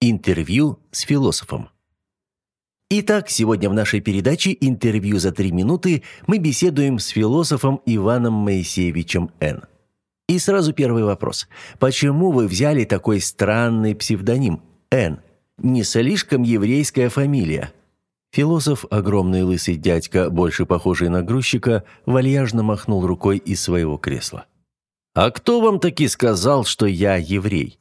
Интервью с философом. Итак, сегодня в нашей передаче «Интервью за три минуты» мы беседуем с философом Иваном Моисеевичем Н. И сразу первый вопрос. Почему вы взяли такой странный псевдоним Н? Не слишком еврейская фамилия? Философ, огромный лысый дядька, больше похожий на грузчика, вальяжно махнул рукой из своего кресла. «А кто вам таки сказал, что я еврей?»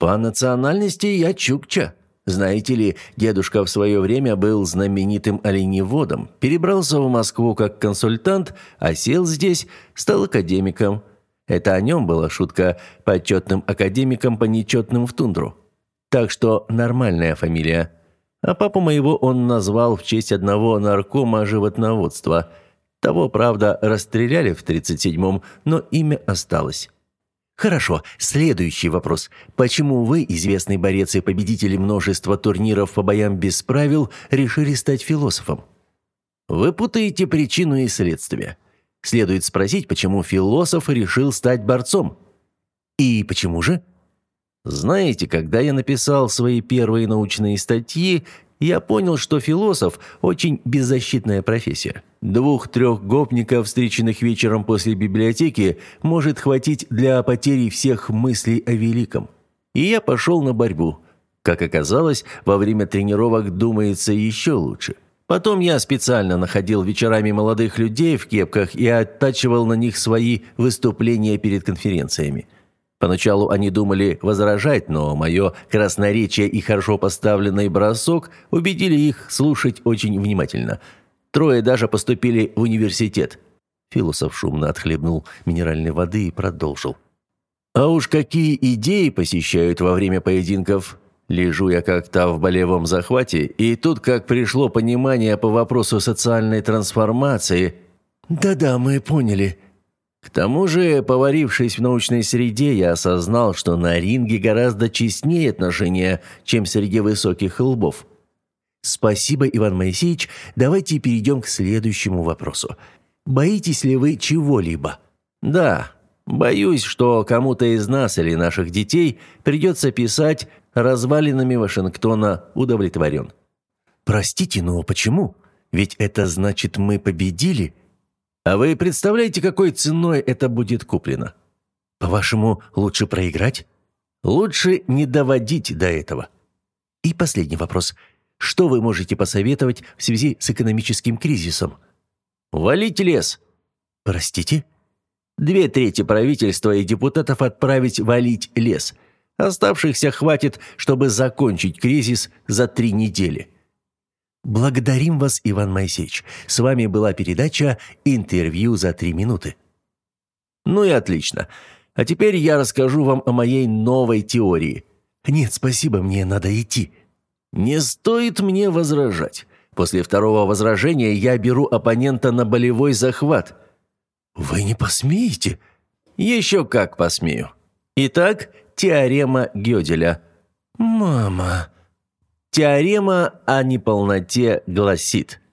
По национальности я чукча. Знаете ли, дедушка в свое время был знаменитым оленеводом, перебрался в Москву как консультант, а сел здесь, стал академиком. Это о нем была шутка почетным академиком по нечетным в тундру. Так что нормальная фамилия. А папу моего он назвал в честь одного наркома животноводства. Того, правда, расстреляли в 37-м, но имя осталось. Хорошо, следующий вопрос. Почему вы, известный борец и победитель множества турниров по боям без правил, решили стать философом? Вы путаете причину и следствие. Следует спросить, почему философ решил стать борцом. И почему же? Знаете, когда я написал свои первые научные статьи, я понял, что философ – очень беззащитная профессия. Двух-трех гопников, встреченных вечером после библиотеки, может хватить для потери всех мыслей о великом. И я пошел на борьбу. Как оказалось, во время тренировок думается еще лучше. Потом я специально находил вечерами молодых людей в кепках и оттачивал на них свои выступления перед конференциями. Поначалу они думали возражать, но мое красноречие и хорошо поставленный бросок убедили их слушать очень внимательно. Трое даже поступили в университет. Философ шумно отхлебнул минеральной воды и продолжил. «А уж какие идеи посещают во время поединков!» Лежу я как-то в болевом захвате, и тут как пришло понимание по вопросу социальной трансформации. «Да-да, мы поняли», к тому же, поварившись в научной среде, я осознал, что на ринге гораздо честнее отношения, чем среди высоких лбов. Спасибо, Иван Моисеевич. Давайте перейдем к следующему вопросу. Боитесь ли вы чего-либо? Да, боюсь, что кому-то из нас или наших детей придется писать развалинами Вашингтона удовлетворен. Простите, но почему? Ведь это значит, мы победили – а вы представляете, какой ценой это будет куплено? По-вашему, лучше проиграть? Лучше не доводить до этого. И последний вопрос. Что вы можете посоветовать в связи с экономическим кризисом? Валить лес. Простите? Две трети правительства и депутатов отправить валить лес. Оставшихся хватит, чтобы закончить кризис за три недели. Благодарим вас, Иван Моисеевич. С вами была передача «Интервью за три минуты». Ну и отлично. А теперь я расскажу вам о моей новой теории. Нет, спасибо, мне надо идти. Не стоит мне возражать. После второго возражения я беру оппонента на болевой захват. Вы не посмеете? Еще как посмею. Итак, теорема Гёделя. Мама... Теорема о неполноте гласит –